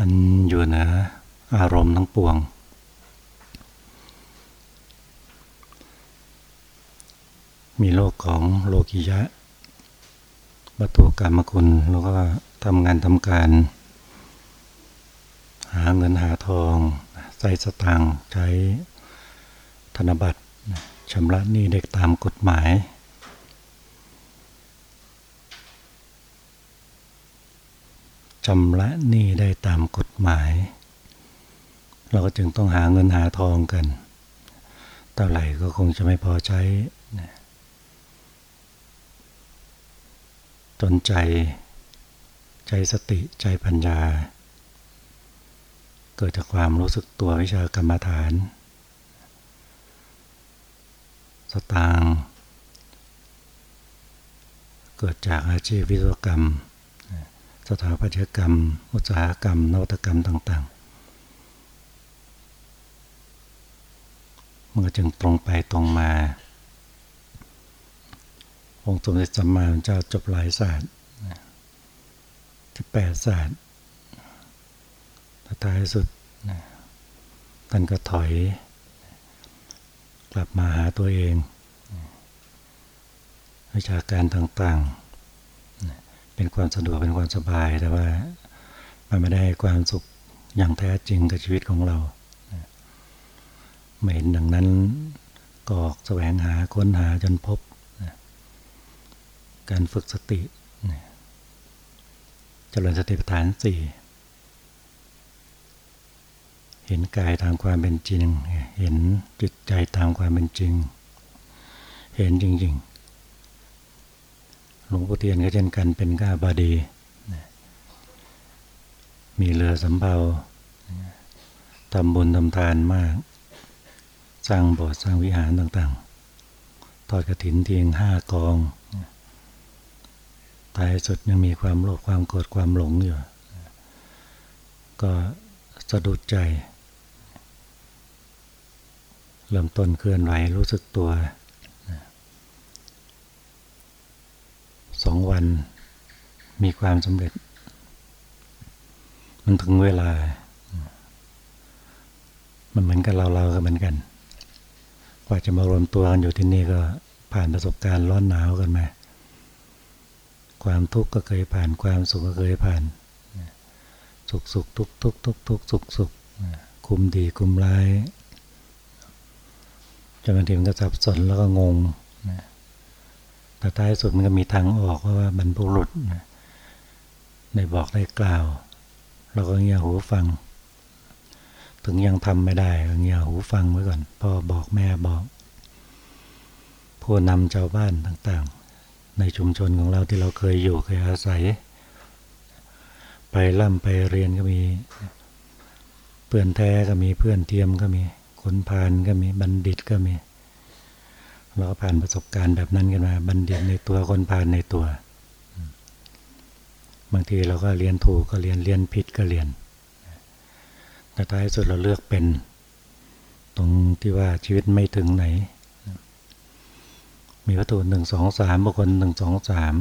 มันอยู่เหนืออารมณ์ทั้งปวง มีโลกของโลกิยะวัตถุกรรมคุณแล้วก็ทำงานทำการ หาเงินหาทอง ใส่สตางค์ใช้ธนบัตรชำระหนี้เด็กตามกฎหมาย ชำระหนี้ได้ตามกฎหมาย เราก็จึงต้องหาเงินหาทองกัน เท่าไหร่ก็คงจะไม่พอใช้จนใจ ใจสติใจปัญญา เกิดจากความรู้สึกตัววิชากรรมฐาน สตางเกิดจากอาชีพวิศวกรรม สถาปัตยกรรม อุตสาหกรรม นวัตกรรมต่างๆมันก็จึงตรงไปตรงมา องค์สมเด็จสัมมาสัมพุทธเจ้าจบหลายศาสตร์ที่แปดศาสตร์ท้ายสุดท่านก็ถอย กลับมาหาตัวเอง วิชาการต่างๆ เป็นความสะดวกเป็นความสบายแต่ว่ามันไม่ได้ความสุขอย่างแท้จริงกับชีวิตของเราไม่เห็นดังนั้นก็ออกแสวงหาค้นหาจนพบ การฝึกสติเจริญสติปัฏฐานสี่เห็นกายตามความเป็นจริง เห็นจิตใจตามความเป็นจริง เห็นจริงๆ หลวงพ่อเทียนก็เช่นกันเป็นก้าบาดี มีเรือสำเภาทำบุญทำทานมาก สร้างโบสถ์สร้างวิหารต่างๆ ทอดกระถินเทียงห้ากองท้ายสุดยังมีความโลภความโกรธความหลงอยู่ ก็สะดุดใจ เริ่มต้นเคลื่อนไหวรู้สึกตัว สองวัน มีความสำเร็จ มันถึงเวลา มันเหมือนกับเราเราก็เหมือนกัน กว่าจะมารวมตัวกันอยู่ที่นี่ก็ผ่านประสบการณ์ร้อนหนาวกันมา ความทุกข์ก็เคยผ่าน ความสุขก็เคยผ่าน สุขสุขทุกทุกทุกทุกสุขสุขคุมดีคุมร้ายจนบางทีมันก็สับสนแล้วก็งง แต่ท้ายสุดมันก็มีทางออกว่าบรรพุรุษได้บอกได้กล่าว เราก็เงี่ยหูฟัง ถึงยังทำไม่ได้ก็เงี่ยหูฟังไว้ก่อนพ่อบอกแม่บอก ผู้นำชาวบ้านต่างๆ ในชุมชนของเราที่เราเคยอยู่เคยอาศัย ไปล่ำไปเรียนก็มีเพื่อนแท้ก็มีเพื่อนเทียมก็มีคนพานก็มีบัณฑิตก็มี เราก็ผ่านประสบการณ์แบบนั้นกันมา บัณฑิตในตัวคนผ่านในตัว บางทีเราก็เรียนถูกก็เรียนเรียนผิดก็เรียน แต่ท้ายสุดเราเลือกเป็น ตรงที่ว่าชีวิตไม่ถึงไหน มีวัตถุหนึ่งสองสามบุคคลหนึ่งสองสาม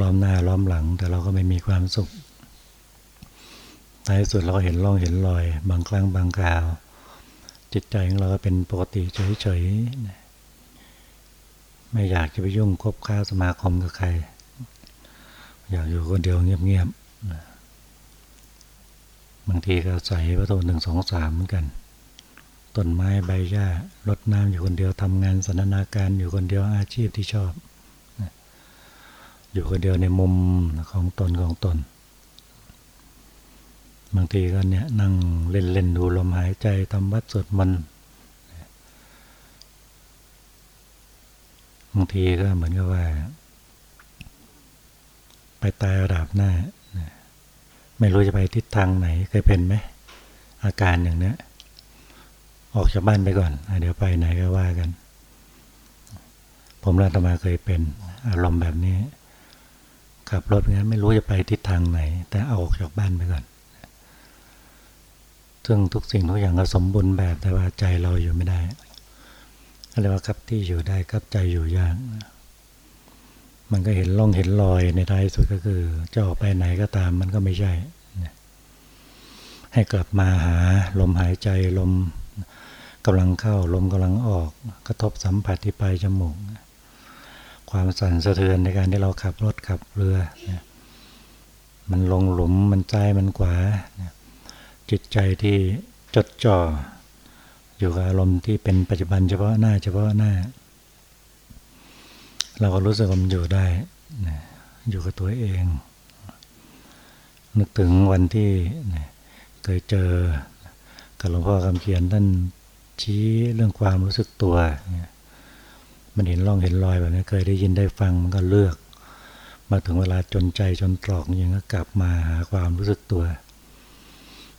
ล้อมหน้าล้อมหลัง แต่เราก็ไม่มีความสุขท้ายสุดเราเห็นร่องเห็นรอย บางครั้งบางคราว จิตใจของเราเป็นปกติเฉยๆไม่อยากจะไปยุ่งคบค้าสมาคมกับใคร อยากอยู่คนเดียวเงียบๆบางทีก็ใส่พระโทหนึ่งสองสามเหมือนกันต้นไม้ใบหญ้ารดน้ำอยู่คนเดียวทำงานสันนาการอยู่คนเดียวอาชีพที่ชอบ อยู่คนเดียวในมุมของตนของตน บางทีก็เนี่ยนั่งเล่นเล่นดูลมหายใจทำวัดสวดมนต์บางทีก็เหมือนกับว่า ไปตายระดับหน้า ไม่รู้จะไปทิศทางไหนเคยเป็นไหม อาการอย่างนี้ออกจากบ้านไปก่อนเดี๋ยวไปไหนก็ว่ากัน ผมรัตมาเคยเป็น อารมณ์แบบนี้ขับรถงั้นไม่รู้จะไปทิศทางไหน แต่เอาออกจากบ้านไปก่อน ซึ่งทุกสิ่งทุกอย่างก็สมบูรณ์แบบแต่ว่าใจเราอยู่ไม่ได้เรียกว่าครับที่อยู่ได้ครับใจอยู่ยากมันก็เห็นล่องเห็นรอยในท้ายสุดก็คือจะออกไปไหนก็ตามมันก็ไม่ใช่ ให้กลับมาหาลมหายใจลมกำลังเข้าลมกำลังออก กระทบสัมผัสที่ปลายจมูกความสั่นสะเทือนในการที่เราขับรถขับเรือ มันลงหลุมมันใจมันขวา จิตใจที่จดจ่ออยู่กับอารมณ์ที่เป็นปัจจุบันเฉพาะหน้าเฉพาะหน้า เราก็รู้สึกว่ามันอยู่ได้ อยู่กับตัวเอง นึกถึงวันที่เคยเจอกับหลวงพ่อคำเขียนท่านชี้เรื่องความรู้สึกตัว มันเห็นร่องเห็นรอยแบบนี้เคยได้ยินได้ฟังมันก็เลือก มาถึงเวลาจนใจจนตรอกยังก็กลับมาหาความรู้สึกตัว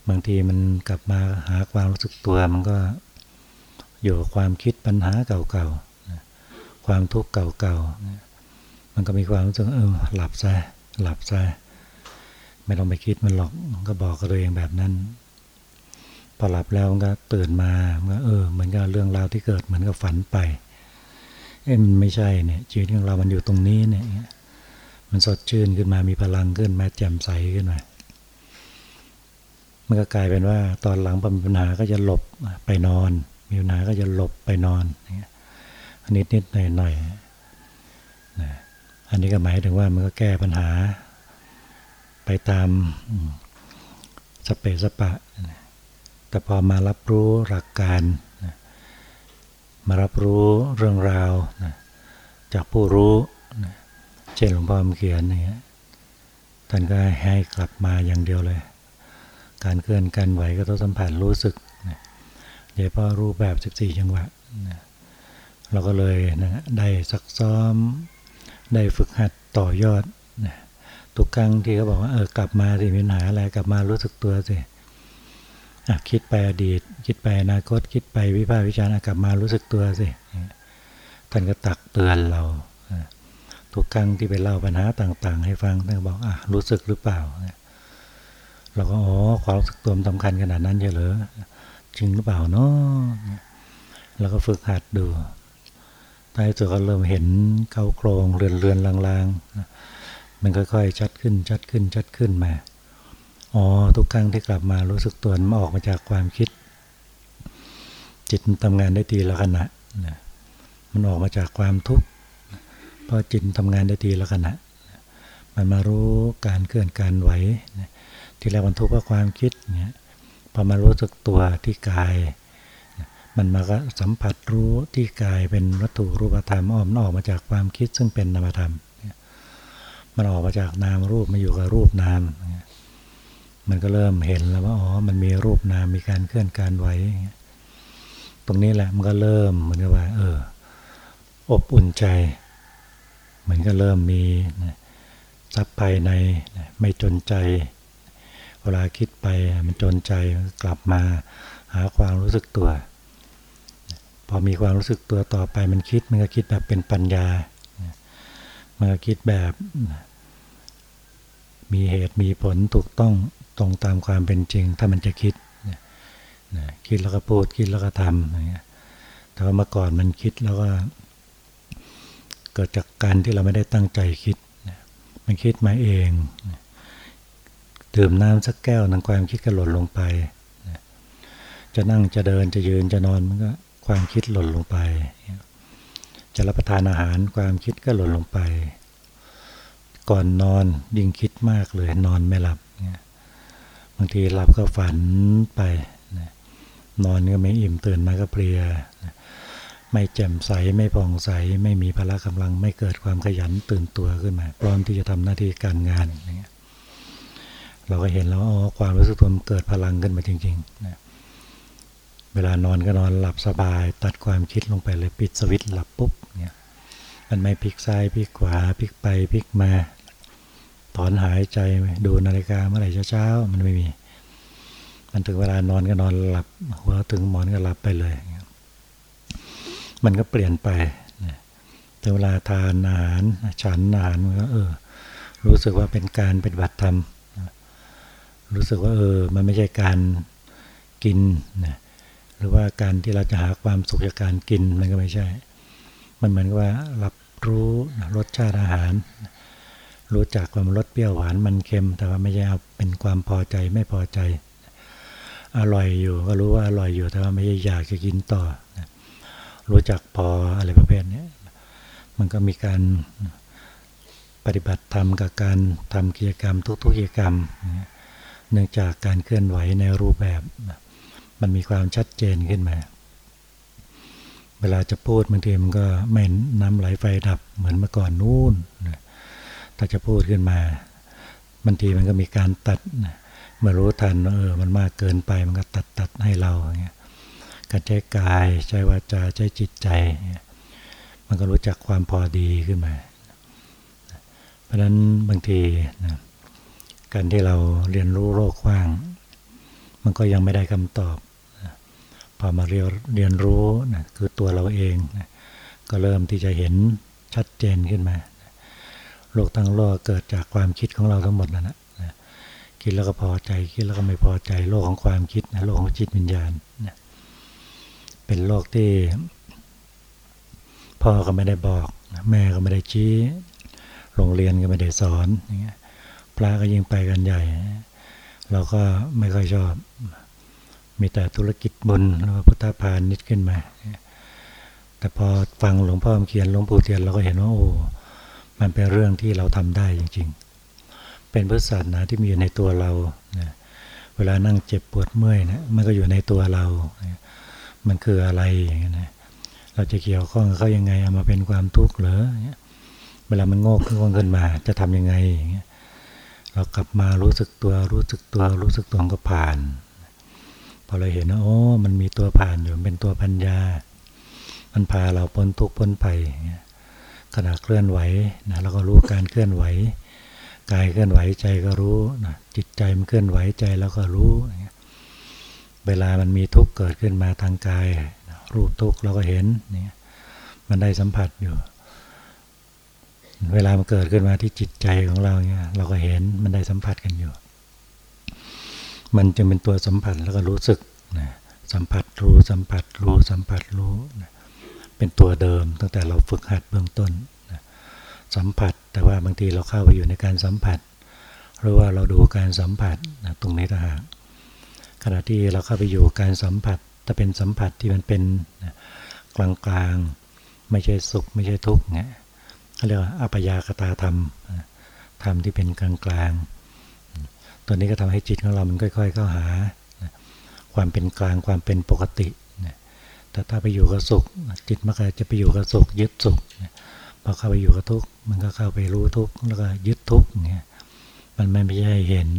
บางทีมันกลับมาหาความรู้สึกตัวมันก็อยู่กับความคิดปัญหาเก่าๆ ความทุกข์เก่าๆ มันก็มีความรู้สึกเออหลับซะหลับซะไม่ต้องไปคิดมันหรอกก็บอกกับตัวเองแบบนั้น พอหลับแล้วมันก็ตื่นมาเมื่อเออเหมือนกับเรื่องราวที่เกิดเหมือนกับฝันไปเอ้มันไม่ใช่เนี่ยชีวิตของเรามันอยู่ตรงนี้เนี่ยมันสดชื่นขึ้นมามีพลังขึ้นมาแจ่มใสขึ้นมา มันก็กลายเป็นว่าตอนหลังมีปัญหาก็จะหลบไปนอน มีปัญหาก็จะหลบไปนอนนิดนิดหน่อยหน่อยอันนี้ก็หมายถึงว่ามันก็แก้ปัญหา ไปตามสเปสปะ แต่พอมารับรู้หลักการมารับรู้เรื่องราวจากผู้รู้เช่นหลวงพ่อมเขียนเนี่ยท่านก็ให้กลับมาอย่างเดียวเลย การเคลื่อนการไหวก็ต้องสัมผัสรู้สึกโดยเฉพาะรูปแบบ 14 จังหวะเราก็เลยนะได้ซักซ้อม ได้ฝึกหัดต่อยอดทุกครั้งที่เขาบอกว่าเออกลับมาสิมีปัญหาอะไรกลับมารู้สึกตัวสิคิดไปอดีต คิดไปอนาคต คิดไปวิพากษ์วิจารณ์กลับมารู้สึกตัวสิท่านก็ตักเตือนเราทุกครั้งที่ไปเล่าปัญหาต่าง ๆ ให้ฟังท่านก็บอกอะรู้สึกหรือเปล่าเเราก็อ๋อความรู้สึกตัวมันสำคัญขนาดนั้นเหรอจริงหรือเปล่าเนาะเราก็ฝึกหัดดูท้ายสุดก็เริ่มเห็นเขาโครงเรือนเรือนลางๆ มันค่อยๆ ชัดขึ้นชัดขึ้นชัดขึ้นมา อ๋อทุกครั้งที่กลับมารู้สึกตัวมันออกมาจากความคิด จิตทำงานได้ทีละขณะนะมันออกมาจากความทุกข์พอจิตทำงานได้ทีละขณะมันมารู้การเคลื่อนการไหว ที่แรกมันทุกข์เพราะความคิดเนี่ยพอมารู้สึกตัวที่กาย มันมาก็สัมผัสรู้ที่กายเป็นวัตถุรูปธรรมอ้อมออกมาจากความคิดซึ่งเป็นนามธรรม มันออกมาจากนามรูปมาอยู่กับรูปนาม มันก็เริ่มเห็นแล้วว่าอ๋อ มันมีรูปนามมีการเคลื่อนการไหว ตรงนี้แหละมันก็เริ่มเหมือนกับว่า เออ อบอุ่นใจเหมือนก็เริ่มมีทรัพย์ภายในไม่จนใจ วลาคิดไปมันจนใจกลับมาหาความรู้สึกตัว พอมีความรู้สึกตัวต่อไปมันคิดมันก็คิดแบบเป็นปัญญามันก็คิดแบบมีเหตุมีผลถูกต้องตรงตามความเป็นจริง ถ้ามันจะคิดคิดแล้วก็พูดคิดแล้วก็ทำแต่ว่าเมื่อก่อนมันคิดแล้วก็เกิดจากการที่เราไม่ได้ตั้งใจคิด มันคิดมาเอง ดื่มน้ำสักแก้วนังความคิดก็หล่นลงไป จะนั่งจะเดินจะยืนจะนอนมันก็ความคิดหล่นลงไป จะรับประทานอาหารความคิดก็หล่นลงไป ก่อนนอนยิ่งคิดมากเลยนอนไม่หลับบางทีหลับก็ฝันไป นอนก็ไม่อิ่มตื่นมาก็เพลีย ไม่แจ่มใสไม่ผ่องใส ไม่มีพละกำลัง ไม่เกิดความขยันตื่นตัวขึ้นมา พร้อมที่จะทำหน้าที่การงานอย่างเงี้ย เราก็เห็นแล้วอ๋อความรู้สึกตัวมันเกิดพลังขึ้นมาจริงๆนะเวลานอนก็นอนหลับสบาย ตัดความคิดลงไปเลยปิดสวิตช์หลับปุ๊บเนี่ยมันไม่พลิกซ้ายพลิกขวาพลิกไปพลิกมา ถอนหายใจดูนาฬิกาเมื่อไหร่เช้ามันไม่มี มันถึงเวลานอนก็นอนหลับหัวถึงหมอนก็หลับไปเลย มันก็เปลี่ยนไปถึงเวลาทานอาหารฉันอาหารมันก็เออรู้สึกว่าเป็นการปฏิบัติธรรม รู้สึกว่าเออมันไม่ใช่การกินนะหรือว่าการที่เราจะหาความสุขจากการกินมันก็ไม่ใช่ มันเหมือนกับว่ารับรู้รสชาติอาหาร รู้จักความรสเปรี้ยวหวานมันเค็ม แต่ว่าไม่ใช่เอาเป็นความพอใจไม่พอใจ อร่อยอยู่ก็รู้ว่าอร่อยอยู่แต่ว่าไม่ใช่อยากจะกินต่อ รู้จักพออะไรประเภทนี้มันก็มีการปฏิบัติธรรมกับการทำกิจกรรมทุกๆกิจกรรม เนื่องจากการเคลื่อนไหวในรูปแบบ มันมีความชัดเจนขึ้นมา เวลาจะพูดบางทีมันก็ไม่น้ำไหลไฟดับเหมือนเมื่อก่อนนู่นถ้าจะพูดขึ้นมาบางทีมันก็มีการตัดเมื่อรู้ทันเออมันมากเกินไปมันก็ตัดตัดให้เราเงี้ยการใช้กายใช้วาจาใช้จิตใจ มันก็รู้จักความพอดีขึ้นมา เพราะฉะนั้นบางทีนะ การที่เราเรียนรู้โลกกว้าง มันก็ยังไม่ได้คำตอบ พอมาเรียนเรียนรู้นะคือตัวเราเองนะก็เริ่มที่จะเห็นชัดเจนขึ้นมา โลกทั้งโลกเกิดจากความคิดของเราทั้งหมดนั่นแหละคิดแล้วก็พอใจคิดแล้วก็ไม่พอใจโลกของความคิดนะโลกของจิตวิญญาณนะเป็นโลกที่พ่อก็ไม่ได้บอก แม่ก็ไม่ได้ชี้โรงเรียนก็ไม่ได้สอนอย่างเงี้ย พระก็ยิ่งไปกันใหญ่ เราก็ไม่ค่อยชอบ มีแต่ธุรกิจบุญแล้วพุทธพานนิดขึ้นมา แต่พอฟังหลวงพ่อเขียนหลวงปู่เทียนเราก็เห็นว่าโอ้ มันเป็นเรื่องที่เราทำได้จริง ๆ เป็นพุทธศาสนาที่มีอยู่ในตัวเรา เวลานั่งเจ็บปวดเมื่อยนะมันก็อยู่ในตัวเรา มันคืออะไรอย่างเงี้ยเราจะเกี่ยวข้องเขายังไงเอามาเป็นความทุกข์เหรอเวลามันโงกขึ้นขึ้นมาจะทํำยังไงอย่างเงี้ย เรากลับมารู้สึกตัวรู้สึกตัวรู้สึกตัวก็ผ่าน พอเราเห็นว่าโอ้มันมีตัวผ่านอยู่เป็นตัวปัญญา มันพาเราพ้นทุกข์พ้นไปขณะเคลื่อนไหวนะเราก็รู้การเคลื่อนไหวกายเคลื่อนไหวใจก็รู้นะจิตใจมันเคลื่อนไหวใจเราก็รู้ เวลามันมีทุกข์เกิดขึ้นมาทางกาย รูปทุกข์เราก็เห็นนี่มันได้สัมผัสอยู่ เวลามันเกิดขึ้นมาที่จิตใจของเราเนี่ยเราก็เห็นมันได้สัมผัสกันอยู่ มันจะเป็นตัวสัมผัสแล้วก็รู้สึกนะสัมผัสรู้สัมผัสรู้สัมผัสรู้นะเป็นตัวเดิมตั้งแต่เราฝึกหัดเบื้องต้นนะสัมผัสแต่ว่าบางทีเราเข้าไปอยู่ในการสัมผัส หรือว่าเราดูการสัมผัสนะตรงนี้ต่างหากขณะที่เราเข้าไปอยู่การสัมผัสถ้าเป็นสัมผัสที่มันเป็นกลางๆ ไม่ใช่สุขไม่ใช่ทุกข์เนี่ย เขาเรียกว่าอัปยากตาธรรมธรรมที่เป็นกลางกลางตัวนี้ก็ทำให้จิตของเรามันค่อย ๆ เข้าหา ความเป็นกลางความเป็นปกติแต่ถ้าไปอยู่กับสุข จิตมันก็จะไปอยู่กับสุขยึดสุขพอเข้าไปอยู่กับทุกข์มันก็เข้าไปรู้ทุกข์แล้วก็ยึดทุกข์เนี่ยมันไม่ใช่เห็น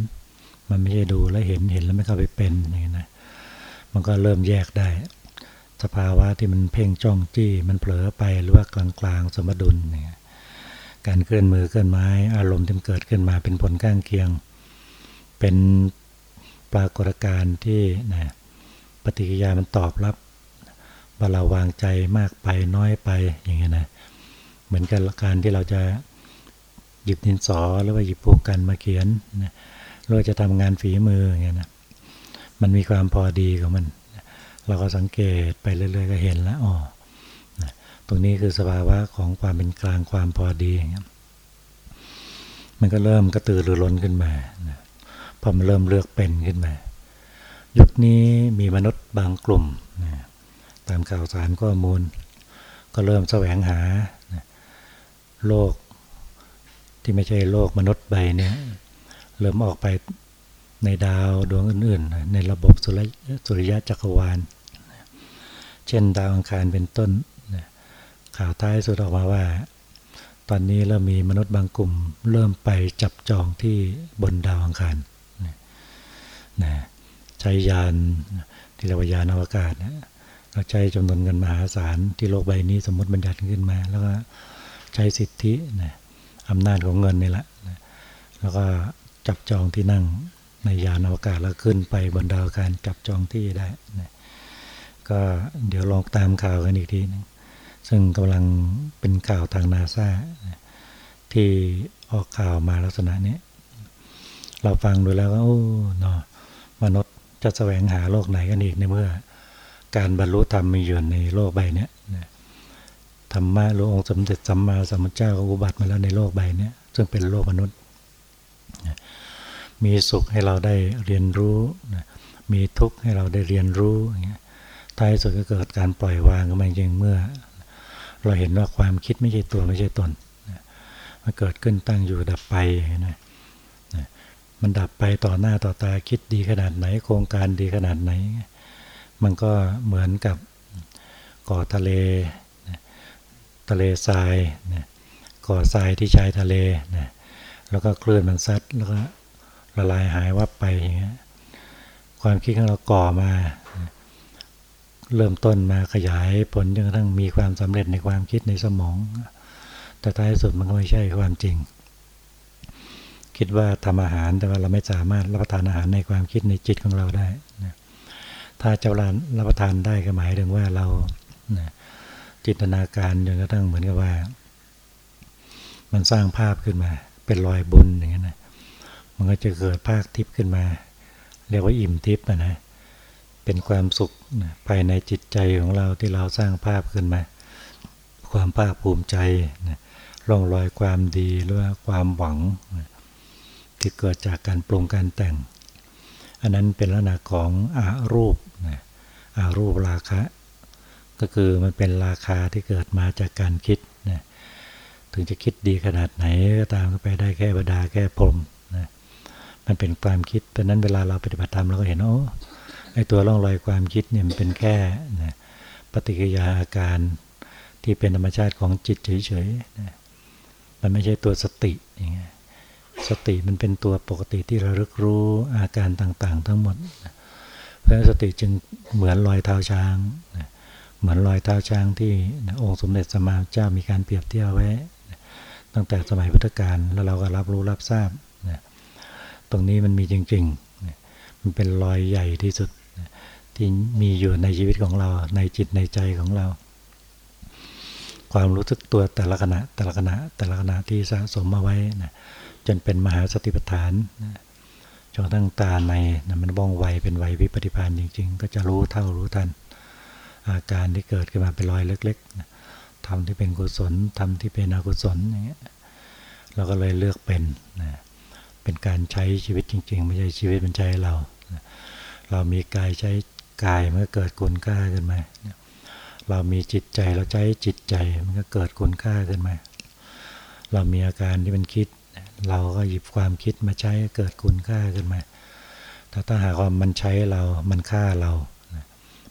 มันไม่ใช่ดูแล้วเห็นเห็นแล้วไม่เข้าไปเป็นอย่างนี้นะมันก็เริ่มแยกได้สภาวะที่มันเพ่งจ้องจี้มันเผลอไปหรือว่ากลางๆสมดุลเนี่ย การเคลื่อนมือเคลื่อนไม้ อารมณ์ที่เกิดขึ้นมาเป็นผลข้างเคียง เป็นปรากฏการณ์ที่นะปฏิกิริยามันตอบรับว่าเราวางใจมากไปน้อยไปอย่างเงี้ยนะเหมือนกันการที่เราจะหยิบดินสอหรือว่าหยิบปูกกันมาเขียนนะหรือจะทำงานฝีมืออย่างเงี้ยนะมันมีความพอดีของมัน เราก็สังเกตไปเรื่อยๆก็เห็นแล้วอ๋อ ตรงนี้คือสภาวะของความเป็นกลางความพอดีอย่างเงี้ยมันก็เริ่มกระตือรือร้นขึ้นมาพอมันเริ่มเลือกเป็นขึ้นมา ยุคนี้มีมนุษย์บางกลุ่มตามข่าวสารข้อมูล ก็เริ่มแสวงหาโลกที่ไม่ใช่โลกมนุษย์ใบเนี่ยเริ่มออกไปในดาวดวงอื่น ๆ ในระบบสุริยะจักรวาล เช่นดาวอังคารเป็นต้น ข่าวท้ายสุดออกมาว่า ตอนนี้เริ่มมีมนุษย์บางกลุ่ม เริ่มไปจับจองที่บนดาวอังคารนะใช้ยานที่เรียกว่ายานอวกาศนะเราใช้จำนวนเงินมหาศาลที่โลกใบนี้สมมติบัญญัติขึ้นมา แล้วก็ใช้สิทธินะอำนาจของเงินนี่แหละนะแล้วก็จับจองที่นั่งในยานอวกาศแล้วขึ้นไปบนดาวการจับจองที่ได้นะก็เดี๋ยวลองตามข่าวกันอีกทีนึง ซึ่งกำลังเป็นข่าวทางนาซาที่ออกข่าวมาลักษณะนี้ เราฟังดูแล้วก็โอ้เนาะมนุษย์จะแสวงหาโลกไหนกันอีกในเมื่อ การบรรลุธรรมมีอยู่ในโลกใบนี้ธรรมะหรือองค์สมเด็จสัมมาสัมพุทธเจ้าก็อุบัติมาแล้วในโลกใบนี้ซึ่งเป็นโลกมนุษย์ มีสุขให้เราได้เรียนรู้ มีทุกข์ให้เราได้เรียนรู้อย่างเงี้ยท้ายสุดก็เกิดการปล่อยวางกันมาจริงเมื่อ เราเห็นว่าความคิดไม่ใช่ตัวไม่ใช่ตนมันเกิดขึ้นตั้งอยู่ดับไปนะมันดับไปต่อหน้าต่อตาคิดดีขนาดไหน โครงการดีขนาดไหน มันก็เหมือนกับก่อทะเลทะเลทรายก่อทรายที่ชายทะเลนะแล้วก็คลื่นมันซัดแล้วก็ละลายหายวับไปอย่างเงี้ยความคิดของเราก่อมา เริ่มต้นมาขยายผลจนกระทั่งมีความสำเร็จในความคิดในสมอง แต่ท้ายสุดมันก็ไม่ใช่ความจริง คิดว่าทำอาหารแต่ว่าเราไม่สามารถรับประทานอาหารในความคิดในจิตของเราได้นะถ้าเจ้าลานรับประทานได้ก็หมายถึงว่าเรานะจินตนาการจนกระทั่งเหมือนกับว่า มันสร้างภาพขึ้นมา เป็นรอยบุญอย่างนี้นะมันก็จะเกิดภาคทิพย์ขึ้นมา เรียกว่าอิ่มทิพย์นะเป็นความสุข ภายในจิตใจของเราที่เราสร้างภาพขึ้นมา ความภาคภูมิใจร่องรอยความดีหรือว่าความหวัง ที่เกิดจากการปรุงการแต่ง อันนั้นเป็นลักษณะของอารูปอารูปราคะ ก็คือมันเป็นราคาที่เกิดมาจากการคิดนะถึงจะคิดดีขนาดไหนก็ตามก็ไปได้แค่บดาแค่พรมนะมันเป็นความคิดเพราะนั้นเวลาเราปฏิบัติธรรมเราก็เห็นโอ้ อตัวร่องรอยความคิดเนี่ยมันเป็นแค่นะปฏิกิริยาอาการที่เป็นธรรมชาติของจิตเฉยๆนะมันไม่ใช่ตัวสติอย่างเงี้ยสติมันเป็นตัวปกติที่ระลึกรู้อาการต่างๆ ทั้งหมด เพราะสติจึงเหมือนรอยเท้าช้างนะเหมือนรอยเท้าช้างที่องค์สมเด็จสมมาเจ้ามีการเปรียบเทียบไว้ ตั้งแต่สมัยพุทธกาลแล้วเราก็รับรู้รับทราบตรงนี้มันมีจริงๆ มันเป็นรอยใหญ่ที่สุด ที่มีอยู่ในชีวิตของเรา ในจิตในใจของเรา ความรู้สึกตัวแต่ละขณะ แต่ละขณะ แต่ละขณะที่สะสมมาไว้นะจนเป็นมหาสติปัฏฐานจนตั้งตาในนะมันบ้องไวเป็นไววิปฏิพานจริง ๆ ก็จะรู้เท่ารู้ทัน อาการที่เกิดขึ้นมาเป็นรอยเล็กๆทำที่เป็นกุศลทำที่เป็นอกุศลอย่างเงี้ยเราก็เลยเลือกเป็นนะเป็นการใช้ชีวิตจริง ๆ ไม่ใช่ชีวิตเป็นใจเรา เรามีกายใช้ กายเมื่อเกิดคุณค่าขึ้นมาเรามีจิตใจเราใช้จิตใจมันก็เกิดคุณค่าขึ้นมา เรามีอาการที่เป็นคิด เราก็หยิบความคิดมาใช้เกิดคุณค่าขึ้นมาแต่ถ้าหากว่ามันใช้เรา มันฆ่าเรา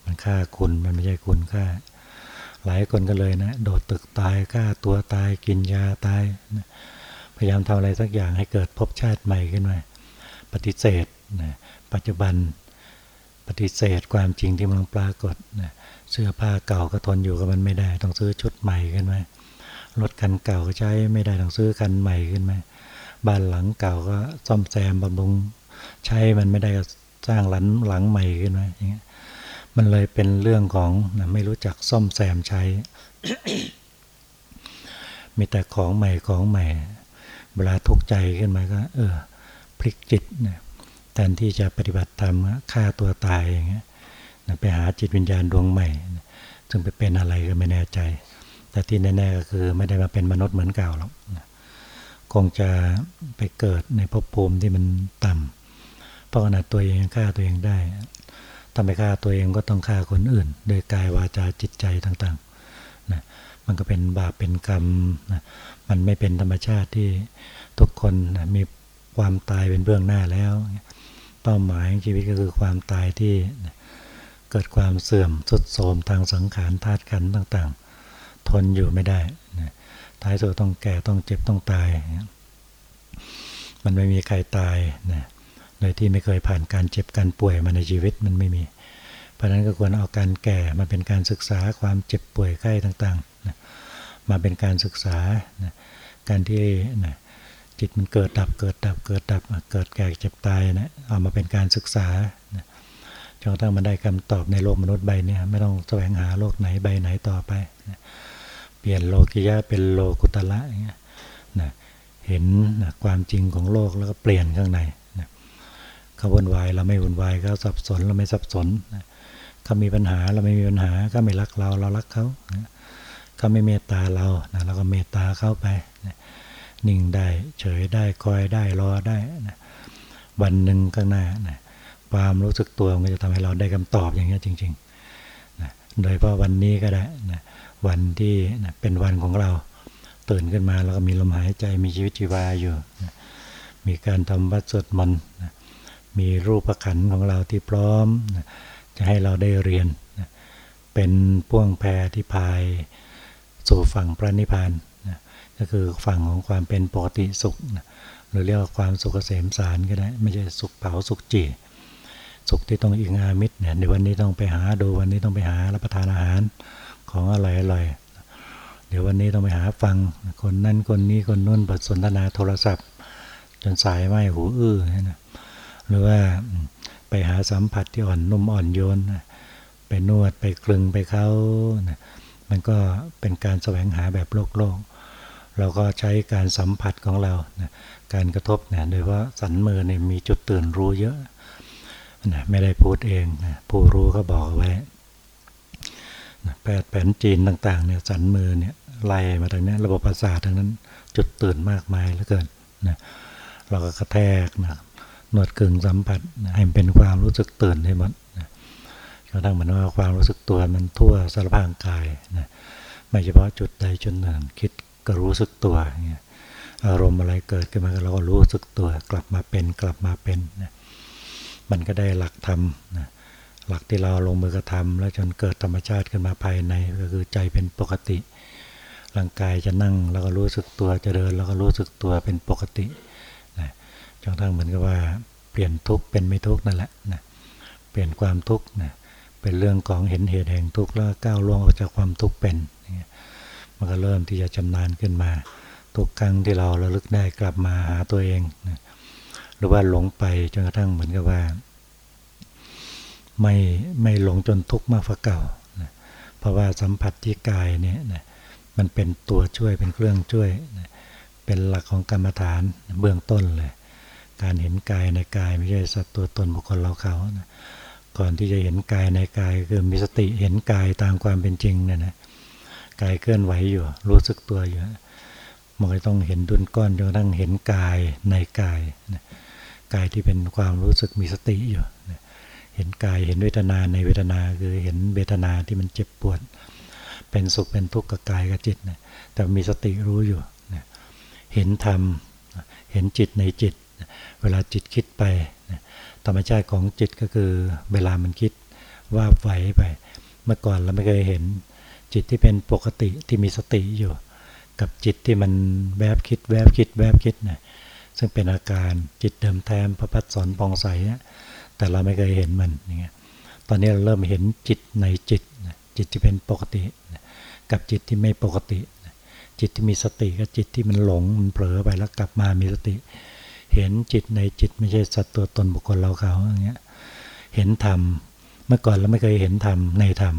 มันฆ่าคุณมันไม่ใช่คุณฆ่า หลายคนก็เลยนะ โดดตึกตายฆ่าตัวตายกินยาตายนะพยายามทำอะไรสักอย่างให้เกิดภพชาติใหม่ขึ้นมา ปฏิเสธนะปัจจุบัน ปฏิเสธความจริงที่มันปรากฏนะเสื้อผ้าเก่าก็ทนอยู่กับมันไม่ได้ ต้องซื้อชุดใหม่ขึ้นมารถคันเก่าก็ใช้ไม่ได้ต้องซื้อคันใหม่ขึ้นมาบ้านหลังเก่าก็ซ่อมแซมบำรุงใช้มันไม่ได้ก็สร้างหลังหลังใหม่ขึ้นมาอย่างเงี้ยมันเลยเป็นเรื่องของนะไม่รู้จักซ่อมแซมใช้ มีแต่ของใหม่ของใหม่ เวลาทุกข์ใจขึ้นมาก็ เออพลิกจิตนะ แทนที่จะปฏิบัติธรรมฆ่าตัวตายอย่างเงี้ยไปหาจิตวิญญาณดวงใหม่ซึ่งไปเป็นอะไรก็ไม่แน่ใจ แต่ที่แน่ๆก็คือไม่ได้มาเป็นมนุษย์เหมือนเก่าหรอกคงจะไปเกิดในภพภูมิที่มันต่ำเพราะขนาดตัวเองฆ่าตัวเองได้ถ้าไม่ฆ่าตัวเองก็ต้องฆ่าคนอื่น โดยกายวาจาจิตใจต่างๆนะมันก็เป็นบาปเป็นกรรมนะมันไม่เป็นธรรมชาติที่ทุกคนนะมีความตายเป็นเบื้องหน้าแล้ว เป้าหมายของชีวิตก็คือความตายที่เกิดความเสื่อมสุดโทมทางสังขารธาตุขันต่างๆ ทนอยู่ไม่ได้ท้ายสุดต้องแก่ต้องเจ็บต้องตาย มันไม่มีใครตายนะโดยที่ไม่เคยผ่านการเจ็บการป่วยมาในชีวิตมันไม่มี เพราะนั้นก็ควรเอาการแก่มาเป็นการศึกษาความเจ็บป่วยไข้ต่างๆนะมาเป็นการศึกษานะการที่นะ จิตมันเกิดดับเกิดดับเกิดดับเกิดแก่เจ็บตายนะเอามาเป็นการศึกษาจนกระทั่งมาได้คำตอบในโลกมนุษย์ใบนี้ไม่ต้องแสวงหาโลกไหนใบไหนต่อไปนะเปลี่ยนโลกิยะเป็นโลกุตละอย่างเงี้ยนะเห็นนะความจริงของโลกแล้วก็เปลี่ยนข้างในเขาวุ่นวายเราไม่วุ่นวายเขาสับสนเราไม่สับสนเขามีปัญหาเราไม่มีปัญหาก็ไม่รักเราเรารักเขาเขาไม่เมตตาเรานะเราก็เมตตาเข้าไป นะนิ่งได้เฉยได้คอยได้รอได้นะวันหนึ่งข้างหน้านะความรู้สึกตัวมันจะทำให้เราได้คำตอบอย่างนี้จริงๆนะโดยเพราะวันนี้ก็ได้นะวันที่นะเป็นวันของเราตื่นขึ้นมาแล้วก็มีลมหายใจมีชีวิตชีวาอยู่นะมีการทำวัดสวดมนต์นะมีรูปขันของเราที่พร้อมนะจะให้เราได้เรียนนะเป็นพ่วงแพรที่พายสู่ฝั่งพระนิพพาน ก็คือฝั่งของความเป็นปกติสุขนะหรือเรียกว่าความสุขเกษมสารก็ได้ ไม่ใช่สุขเผาสุขจีสุขที่ต้องอิงอามิตรเนี่ยในวันนี้ต้องไปหาดูวันนี้ต้องไปหารับประทานอาหารของอร่อยอร่อยเดี๋ยววันนี้ต้องไปหาฟังคนนั้นคนนี้คนนู้นบทสนทนาโทรศัพท์ จนสายไหมหูอื้อนะหรือว่าไปหาสัมผัสที่อ่อนนุ่มอ่อนโยนไปนวดไปกลึงไปเขานะมันก็เป็นการแสวงหาแบบโลกโลก เราก็ใช้การสัมผัสของเรานะการกระทบเนี่ยโดยว่าสันมือเนี่ยมีจุดตื่นรู้เยอะนะไม่ได้พูดเองนะผู้รู้ก็บอกไว้นะแพทย์แผนจีนต่างๆเนี่ยสันมือเนี่ยไล่มาทางนี้ระบบประสาททางนั้นจุดตื่นมากมายเหลือเกินนะเราก็กระแทกนะหนวดกึ่งสัมผัสนะให้มันเป็นความรู้สึกตื่นให้หมดนะกระทั่งเหมือนว่าความรู้สึกตัวมันทั่วสารพางกายนะไม่เฉพาะจุดใดจุดหนึ่งคิด ก็รู้สึกตัวเงี้ยอารมณ์อะไรเกิดขึ้นมาเราก็รู้สึกตัว กลับมาเป็นกลับมาเป็นนะมันก็ได้หลักธรรมนะหลักที่เราลงมือกระทำแล้วจนเกิดธรรมชาติขึ้นมาภายในก็คือใจเป็นปกติ ร่างกายจะนั่งแล้วก็รู้สึกตัวจะเดิน แล้วก็รู้สึกตัวเป็นปกตินะจนทั้งเหมือนกับว่าเปลี่ยนทุกข์เป็นไม่ทุกข์นั่นแหละนะเปลี่ยนความทุกข์นะเป็นเรื่องของเห็นเหตุแห่งทุกข์แล้วก้าวล่วงออกจากความทุกข์เป็น มันก็เริ่มที่จะชำนาญขึ้นมา ทุกครั้งที่เราระลึกได้กลับมาหาตัวเองนะหรือว่าหลงไปจนกระทั่งเหมือนกับว่า ไม่ไม่หลงจนทุกข์มากกว่าเก่านะเพราะว่าสัมผัสที่กายเนี่ยนะมันเป็นตัวช่วยเป็นเครื่องช่วยนะเป็นหลักของกรรมฐานเบื้องต้นเลย การเห็นกายในกายไม่ใช่สัตว์ตัวตนบุคคลเราเขานะก่อนที่จะเห็นกายในกายคือมีสติเห็นกายตามความเป็นจริงเนี่ยนะ กายเคลื่อนไหวอยู่ รู้สึกตัวอยู่มันก็ต้องเห็นดุลก้อนจนกระทั่งเห็นกายในกายนะกายที่เป็นความรู้สึกมีสติอยู่นะเห็นกายเห็นเวทนาในเวทนาคือเห็นเวทนาที่มันเจ็บปวด เป็นสุขเป็นทุกข์กับกายกับจิตนะแต่มีสติรู้อยู่นะเห็นธรรมเห็นจิตในจิต เวลาจิตคิดไปนะธรรมชาติของจิตก็คือเวลามันคิดว่าไหวไป เมื่อก่อนเราไม่เคยเห็น จิตที่เป็นปกติที่มีสติอยู่ กับจิตที่มันแวบคิดแวบคิดแวบคิดนะซึ่งเป็นอาการจิตเดิมแทมพระพัดสอนปองใสแต่เราไม่เคยเห็นมันอย่างเงี้ยตอนนี้เราเริ่มเห็นจิตในจิตจิตที่เป็นปกติ กับจิตที่ไม่ปกติ จิตที่มีสติกับจิตที่มันหลงมันเผลอไปแล้วกลับมามีสติ เห็นจิตในจิตไม่ใช่สัตว์ตัวตนบุคคลเราเขาอย่างเงี้ยเห็นธรรมเมื่อก่อนเราไม่เคยเห็นธรรมในธรรม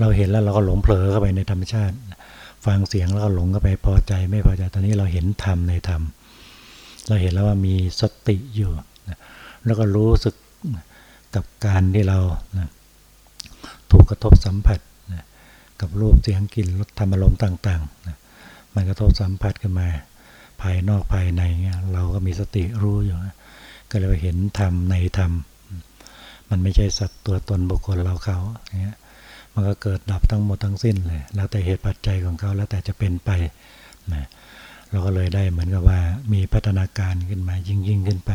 เราเห็นแล้วเราก็หลงเผลอเข้าไปในธรรมชาติ ฟังเสียงแล้วก็หลงเข้าไปพอใจไม่พอใจตอนนี้เราเห็นธรรมในธรรม เราเห็นแล้วว่ามีสติอยู่ แล้วก็รู้สึกกับการที่เราถูกกระทบสัมผัสกับรูปเสียงกลิ่นรสธรรมอารมณ์ต่างๆมันกระทบสัมผัสขึ้นมาภายนอกภายในเราก็มีสติรู้อยู่ก็เลยเห็นธรรมในธรรม มันไม่ใช่สัตว์ตัวตนบุคคลเราเขาอย่างเงี้ย มันก็เกิดดับทั้งหมดทั้งสิ้นเลย แล้วแต่เหตุปัจจัยของเขาแล้วแต่จะเป็นไปนะเราก็เลยได้เหมือนกับว่ามีพัฒนาการขึ้นมายิ่งยิ่งขึ้นไป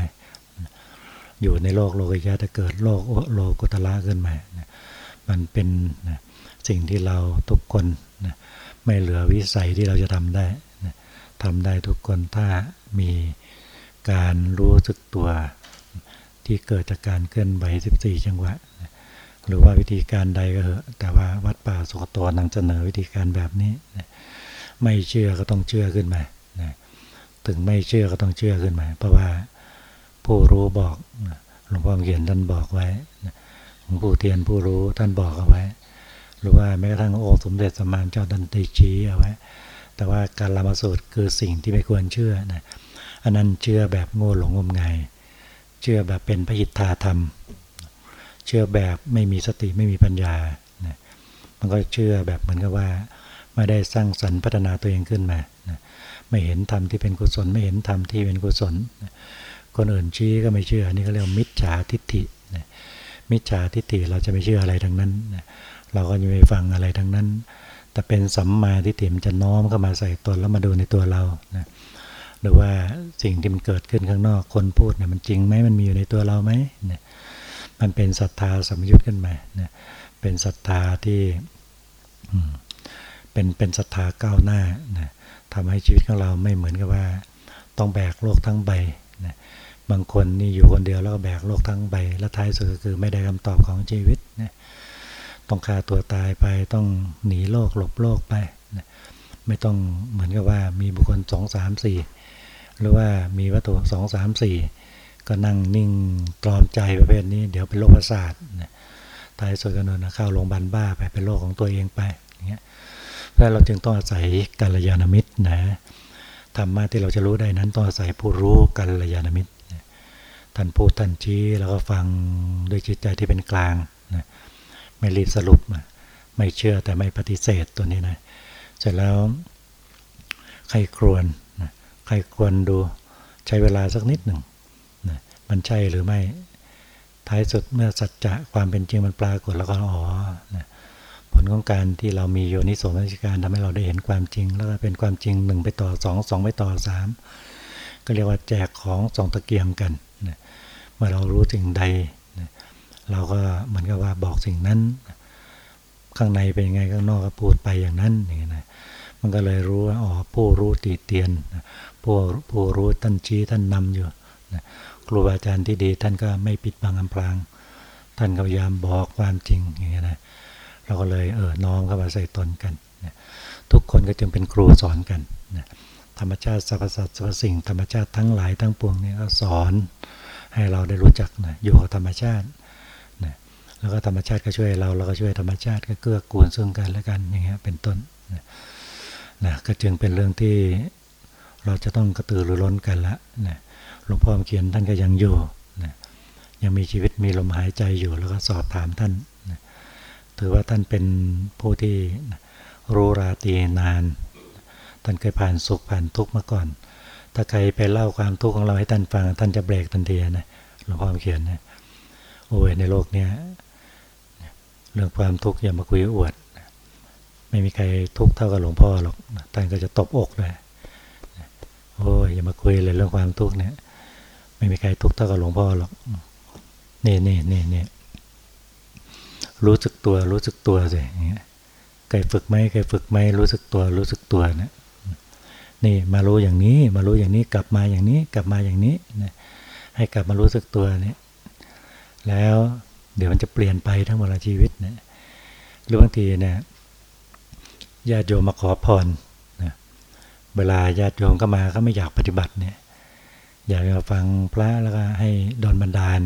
อยู่ในโลกโลกยะจะเกิดโลกโลกุตละขึ้นมานะมันเป็นนะสิ่งที่เราทุกคนนะไม่เหลือวิสัยที่เราจะทำได้นะทำได้ทุกคนถ้ามีการรู้สึกตัวที่เกิดจากการเคลื่อนไหว 14 จังหวะ หรือว่าวิธีการใดก็เถอะ แต่ว่าวัดป่าสุขตัวนำเสนอวิธีการแบบนี้ไม่เชื่อก็ต้องเชื่อขึ้นมาถึงไม่เชื่อก็ต้องเชื่อขึ้นมา เพราะว่าผู้รู้บอกหลวงพ่อเขียนท่านบอกไว้หลวงปู่เทียนผู้รู้ท่านบอกเอาไว้ หรือว่าแม้กระทั่งโอสมเด็จสมานเจ้าดันติชี้เอาไว้ แต่ว่าการละมาสูตรคือสิ่งที่ไม่ควรเชื่อนะอันนั้นเชื่อแบบโง่หลงงมงาย เชื่อแบบเป็นพระหิทธาธรรม เชื่อแบบไม่มีสติไม่มีปัญญานะมันก็เชื่อแบบเหมือนกับว่า ไม่ได้สร้างสรรค์พัฒนาตัวเองขึ้นมาไม่เห็นธรรมที่เป็นกุศล ไม่เห็นธรรมที่เป็นกุศลคนอื่นชี้ก็ไม่เชื่อ นี่ก็เรียกมิจฉาทิฏฐิมิจฉาทิฏฐิเราจะไม่เชื่ออะไรทั้งนั้นเราก็จะไม่ฟังอะไรทั้งนั้น แต่เป็นสัมมาทิฏฐิมันจะน้อมเข้ามาใส่ตนแล้วมาดูในตัวเรานะหรือว่าสิ่งที่มันเกิดขึ้นข้างนอกคนพูดเนี่ยมันจริงไหมมันมีอยู่ในตัวเราไหมนี่ มันเป็นศรัทธาสมยุทธ์ขึ้นมาเนี่ยเป็นศรัทธาที่เป็นเป็นศรัทธาก้าวหน้านะทำให้ชีวิตของเราไม่เหมือนกับว่า ต้องแบกโลกทั้งใบนะบางคนนี่อยู่คนเดียวแล้วก็แบกโลกทั้งใบ และท้ายสุดก็คือไม่ได้คำตอบของชีวิตนะต้องฆ่าตัวตายไปต้องหนีโลกหลบโลกไปนะไม่ต้องเหมือนกับว่ามีบุคคลสองสามสี่หรือว่ามีวัตถุสองสามสี่ ก็นั่งนิ่งตรอมใจประเภทนี้ เดี๋ยวเป็นโรคประสาทนะท้ายสุดก็นอนเข้าโรงพยาบาลบ้าไปเป็นโรคของตัวเองไปอย่างเงี้ยเพราะเราจึงต้องอาศัยกัลยาณมิตรนะธรรมะที่เราจะรู้ได้นั้นต้องอาศัยผู้รู้กัลยาณมิตรท่านพูดท่านชี้แล้วก็ฟังด้วยจิตใจที่เป็นกลางนะไม่รีบสรุปไม่เชื่อแต่ไม่ปฏิเสธตัวนี้นะเสร็จแล้วใครครวนใครควรดูใช้เวลาสักนิดหนึ่ง มันใช่หรือไม่ ท้ายสุดเมื่อสัจจะความเป็นจริงมันปรากฏแล้วก็อ๋อนะผลของการที่เรามีโยนิโสมนสิการทำให้เราได้เห็นความจริง แล้วก็เป็นความจริงหนึ่งไปต่อสองสองไปต่อสามก็เรียกว่าแจกของสองตะเกียงกันนะเมื่อเรารู้สิ่งใดนะเราก็เหมือนกับว่าบอกสิ่งนั้น ข้างในเป็นยังไงข้างนอกก็พูดไปอย่างนั้นอย่างนี้นะมันก็เลยรู้ว่าอ๋อผู้รู้ตีเตียน ผู้ผู้รู้ท่านชี้ท่านนำอยู่นะ รูบาอาจารย์ที่ดี ท่านก็ไม่ปิดบังอำพราง ท่านก็พยายามบอกความจริงอย่างนี้ยนะเราก็เลยเออน้อมเข้ามาใส่ตนกันนะทุกคนก็จึงเป็นครูสอนกันนะธรรมชาติสรรพสัตว์สรรพสิ่งธรรมชาติทั้งหลายทั้งปวงนี่ก็สอนให้เราได้รู้จักนะอยู่กับธรรมชาตินะแล้วก็ธรรมชาติก็ช่วยเราเราก็ช่วยธรรมชาติก็เกื้อกูลซึ่งกันและกันอย่างเงี้ยเป็นต้นนะนะก็จึงเป็นเรื่องที่เราจะต้องกระตือรือร้นกันละนะ ลวงพ่อเขียนท่านก็ยังอยู่นะยังมีชีวิตมีลมหายใจอยู่แล้วก็สอบถามท่านนะถือว่าท่านเป็นผู้ที่รู้ราตีนาน ท่านเคยผ่านสุขผ่านทุกข์มาก่อน ถ้าใครไปเล่าความทุกข์ของเราให้ท่านฟัง ท่านจะเบรกทันทีนะหลวงพ่อเขียนนะโอ้ยในโลกเนี้ยเรื่องความทุกข์อย่ามาคุยอวด ไม่มีใครทุกข์เท่ากับหลวงพ่อหรอกท่านก็จะตบอกเลยโอ้ยอย่ามาคุยเลยเรื่องความทุกข์เนี่ย ไม่มีใครทุกข์เท่ากับหลวงพ่อหรอกนี่นี่นี่นี่รู้สึกตัวรู้สึกตัวสิเคยฝึกไหมเคยฝึกไหมรู้สึกตัวรู้สึกตัวนะนี่มารู้อย่างนี้มารู้อย่างนี้กลับมาอย่างนี้กลับมาอย่างนี้นะให้กลับมารู้สึกตัวเนี่ยแล้วเดี๋ยวมันจะเปลี่ยนไปทั้งหมดชีวิตนะหรือบางทีเนี่ยญาติโยมมาขอพรนะเวลาญาติโยมก็มาเขาไม่อยากปฏิบัติเนี่ย อยากจะฟังพระแล้วก็ให้ดนบันดาล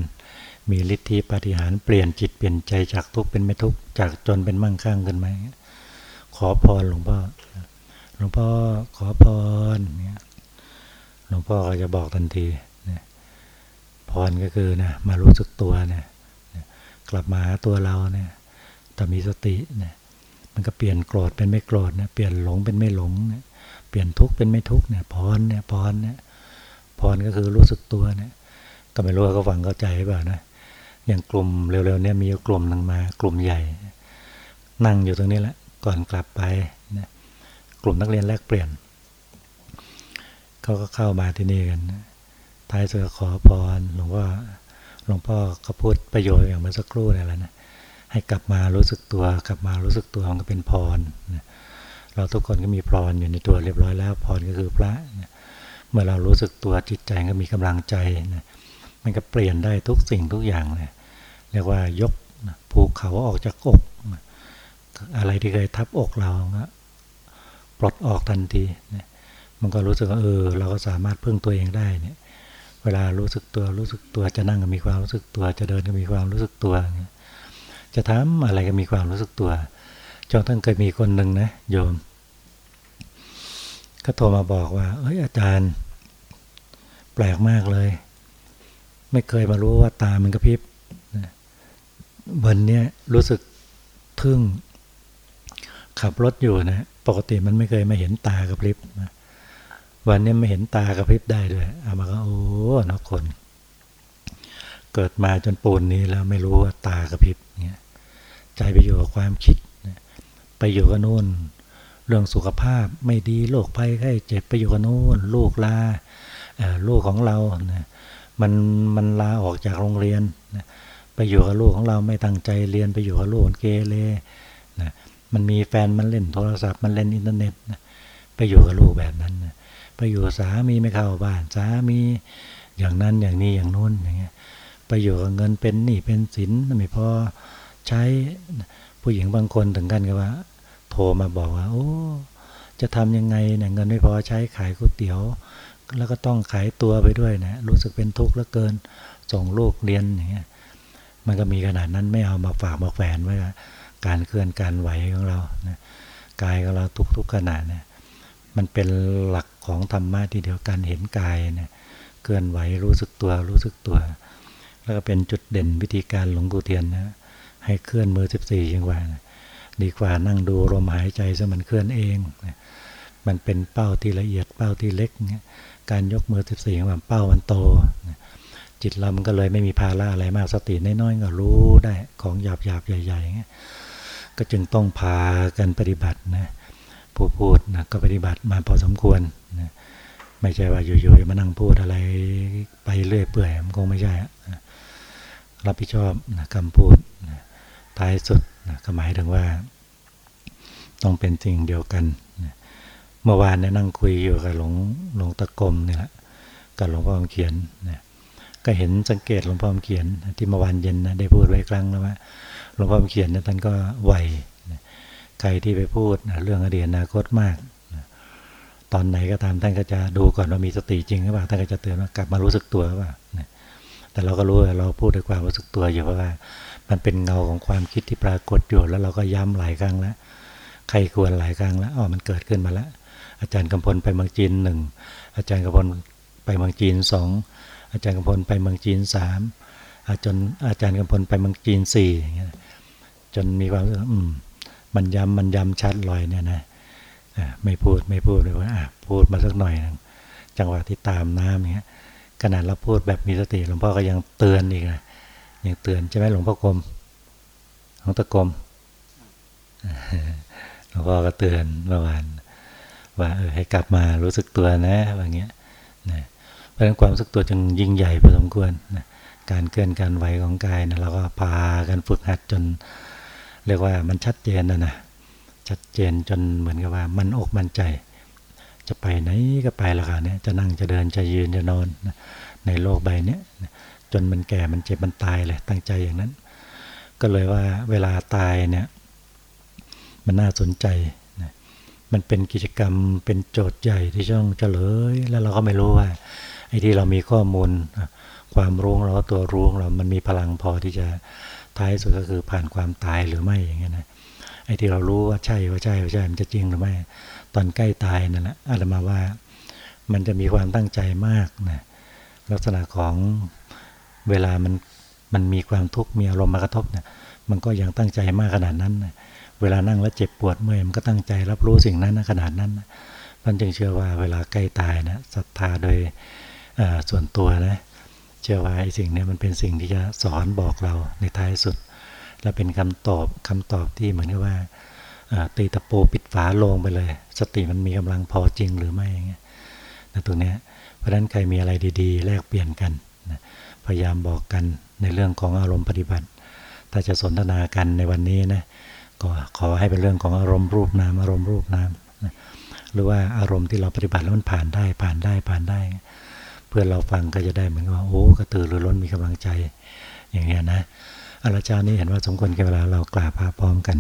มีฤทธิปฏิหารเปลี่ยนจิตเปลี่ยนใจจากทุกข์เป็นไม่ทุกข์จากจนเป็นมั่งคั่งขึ้นไหมขอพรหลวงพ่อหลวงพ่อขอพรเนี่ยหลวงพ่อก็จะบอกทันทีนะพรก็คือนะมารู้สึกตัวเนี่ยกลับมาหาตัวเราเนี่ยแต่มีสติเนี่ยมันก็เปลี่ยนโกรธเป็นไม่โกรธนะเปลี่ยนหลงเป็นไม่หลงเนี่ยเปลี่ยนทุกข์เป็นไม่ทุกข์เนี่ยพรเนี่ยพรเนี่ย พรก็คือรู้สึกตัวเนี่ย ก็ไม่รู้ว่าเขาฟังเข้าใจเปล่านะ อย่างกลุ่มเร็วๆเนี่ยมีกลุ่มนึ่งมากลุ่มใหญ่ นั่งอยู่ตรงนี้แหละก่อนกลับไปนะกลุ่มนักเรียนแลกเปลี่ยนเขาก็เข้ามาที่นี่กันท้ายสุดขอพรหลวงพ่อหลวงพ่อเขาพูดประโยชน์อย่างเมื่อสักครู่นี่แหละนะให้กลับมารู้สึกตัว กลับมารู้สึกตัวมันก็เป็นพรเราทุกคนก็มีพรอยู่ในตัวเรียบร้อยแล้วพรก็คือพระ เมื่อเรารู้สึกตัวจิตใจก็มีกำลังใจนะมันก็เปลี่ยนได้ทุกสิ่งทุกอย่างเลยเรียกว่ายกภูเขาออกจากอกอะไรที่เคยทับอกเราก็ปลดออกทันทีมันก็รู้สึกว่าเออ เราก็สามารถพึ่งตัวเองได้เนี่ยเวลารู้สึกตัวรู้สึกตัวจะนั่งก็มีความรู้สึกตัว จะเดินก็มีความรู้สึกตัว จะทำอะไรก็มีความรู้สึกตัวจนตั้งเคยมีคนหนึ่งนะโยม ก็โทรมาบอกว่า เอ้ยอาจารย์ แปลกมากเลย ไม่เคยมารู้ว่าตามันกระพริบวันนี้รู้สึกทึ่ง ขับรถอยู่นะ ปกติมันไม่เคยมาเห็นตากระพริบนะวันนี้ไม่เห็นตากระพริบได้ด้วยเอามาก็โอ้นะคน เกิดมาจนปูนนี้แล้วไม่รู้ว่าตากระพริบเนี่ยใจไปอยู่กับความคิด ไปอยู่กับนู่น เรื่องสุขภาพไม่ดีโรคภัยไข้เจ็บไปอยู่กับนู่นลูกลาลูกของเรานะมันมันลาออกจากโรงเรียนนะไปอยู่กับลูกของเราไม่ตั้งใจเรียนไปอยู่กับลูกเกเรนะมันมีแฟนมันเล่นโทรศัพท์มันเล่นอินเทอร์เน็ตนะไปอยู่กับลูกแบบนั้นนะไปอยู่สามีไม่เข้าบ้านสามีอย่างนั้นอย่างนี้อย่างนู้นอย่างเงี้ยไปอยู่กับเงินเป็นหนี้เป็นสินไม่พอใช้ผู้หญิงบางคนถึงกันกับว่า โทรมาบอกว่า โอ้ จะทำยังไงเนี่ยเงินไม่พอใช้ขายก๋วยเตี๋ยว แล้วก็ต้องขายตัวไปด้วยนะรู้สึกเป็นทุกข์เหลือเกิน ส่งลูกเรียนอย่างเงี้ยมันก็มีขนาดนั้นไม่เอามาฝากมาแฝนไว้การเคลื่อนการไหวของเรานะกายของเราทุกๆขนาดเนี่ยมันเป็นหลักของธรรมะที่เดียวกันเห็นกายเนี่ยเคลื่อนไหวรู้สึกตัวรู้สึกตัว แล้วก็เป็นจุดเด่นวิธีการหลงกูเทียนนะให้เคลื่อนมือสิบสี่ยังว่านะ ดีกว่านั่งดูลมหายใจซะมันเคลื่อนเอง มันเป็นเป้าที่ละเอียดเป้าที่เล็ก การยกมือสิบสี่ของเป้ามันโต จิตเรามันก็เลยไม่มีภาระอะไรมากสติน้อยๆก็รู้ได้ของหยาบๆใหญ่ๆเงี้ยก็จึงต้องพากันปฏิบัตินะผู้พูดนะก็ปฏิบัติมาพอสมควรนะไม่ใช่ว่าอยู่ๆมานั่งพูดอะไรไปเรื่อยเปื่อยมันคงไม่ใช่รับผิดชอบนะคำพูดนะท้ายสุด นะก็หมายถึงว่า ต้องเป็นสิ่งเดียวกันนะเมื่อวานเนี่ยนั่งคุยอยู่กับหลวงหลวงตะกรมเนี่ยแหละกับหลวงพ่อเขียนนะก็เห็นสังเกตหลวงพ่อเขียน ที่เมื่อวานเย็นนะได้พูดไว้ครั้งแล้วว่าหลวงพ่อเขียนเนี่ยท่านก็ไหวใครที่ไปพูดเรื่องอดีตอนาคตมากตอนไหนก็ตามท่านก็จะดูก่อนว่ามีสติจริงหรือเปล่าท่านก็จะเตือนว่ากลับมารู้สึกตัวหรือเปล่าแต่เราก็รู้ว่าเราพูดด้วยความรู้สึกตัวอยู่เพราะว่า มันเป็นเงาของความคิดที่ปรากฏอยู่แล้วเราก็ย้ำหลายครั้งแล้ว ใครควรหลายครั้งแล้วอ๋อมันเกิดขึ้นมาแล้ว อาจารย์กำพลไปเมืองจีนหนึ่งอาจารย์กำพลไปเมืองจีนสองอาจารย์กำพลไปเมืองจีนสามอาจารย์อาจารย์กำพลไปเมืองจีนสี่อย่างเงี้ยจนมีความรู้สึกอืมมันย้ำมันย้ำชัดลอยเนี่ยนะไม่พูดไม่พูดเลยว่าพูดมาสักหน่อยนึงจังหวะที่ตามน้ำเงี้ยขนาดเราพูดแบบมีสติหลวงพ่อก็ยังเตือนอีกนะ ยังเตือนใช่ไหมหลวงพ่อกรมหลวงตะกรมหลวงพ่อก็เตือนเมื่อวานว่าเออให้กลับมารู้สึกตัวนะว่าเงี้ยนะเพราะฉะนั้นความรู้สึกตัวจึงยิ่งใหญ่พอสมควรนะการเคลื่อนการไหวของกายนะเราก็พากันฝึกหัดจน เรียกว่ามันชัดเจนนะนะชัดเจนจนเหมือนกับว่ามันอกมันใจ จะไปไหนก็ไปละค่ะเนี่ยจะนั่งจะเดินจะยืนจะนอนในโลกใบนี้ จนมันแก่มันเจ็บมันตายเลยตั้งใจอย่างนั้น ก็เลยว่าเวลาตายเนี่ยมันน่าสนใจมันเป็นกิจกรรมเป็นโจทย์ใหญ่ที่ต้องเฉลย แล้วเราก็ไม่รู้ว่าไอ้ที่เรามีข้อมูล ความรู้เราตัวรู้เรา มันมีพลังพอที่จะท้ายสุดก็คือผ่านความตายหรือไม่อย่างเงี้ยนะไอ้ที่เรารู้ว่าใช่ว่าใช่ว่าใช่มันจะจริงหรือไม่ ตอนใกล้ตายนั่นแหละอาตมาว่ามันจะมีความตั้งใจมากนะลักษณะของ เวลามันมันมีความทุกข์มีอารมณ์มากระทบเนี่ยมันก็ยังตั้งใจมากขนาดนั้นนะเวลานั่งแล้วเจ็บปวดเมื่อยมันก็ตั้งใจรับรู้สิ่งนั้นนะขนาดนั้นมันจึงเชื่อว่าเวลาใกล้ตายนะศรัทธาโดยส่วนตัวนะเชื่อว่าไอ้สิ่งนี้มันเป็นสิ่งที่จะสอนบอกเราในท้ายสุด และเป็นคำตอบคำตอบที่เหมือนกับว่าตีตะปูปิดฝาลงไปเลย สติมันมีกำลังพอจริงหรือไม่อย่างเงี้ยนะตรงนี้เพราะฉะนั้นใครมีอะไรดี ๆ แลกเปลี่ยนกัน พยายามบอกกันในเรื่องของอารมณ์ปฏิบัติ ถ้าจะสนทนากันในวันนี้นะก็ขอให้เป็นเรื่องของอารมณ์รูปนามอารมณ์รูปนามหรือว่าอารมณ์ที่เราปฏิบัติแล้วมันผ่านได้ผ่านได้ผ่านได้ เพื่อเราฟังก็จะได้เหมือนว่าโอ้กระตือรือร้นมีกำลังใจอย่างเงี้ยนะอาจารย์นี้เห็นว่าสมควรแก่เวลาเรากราบพระพร้อมกัน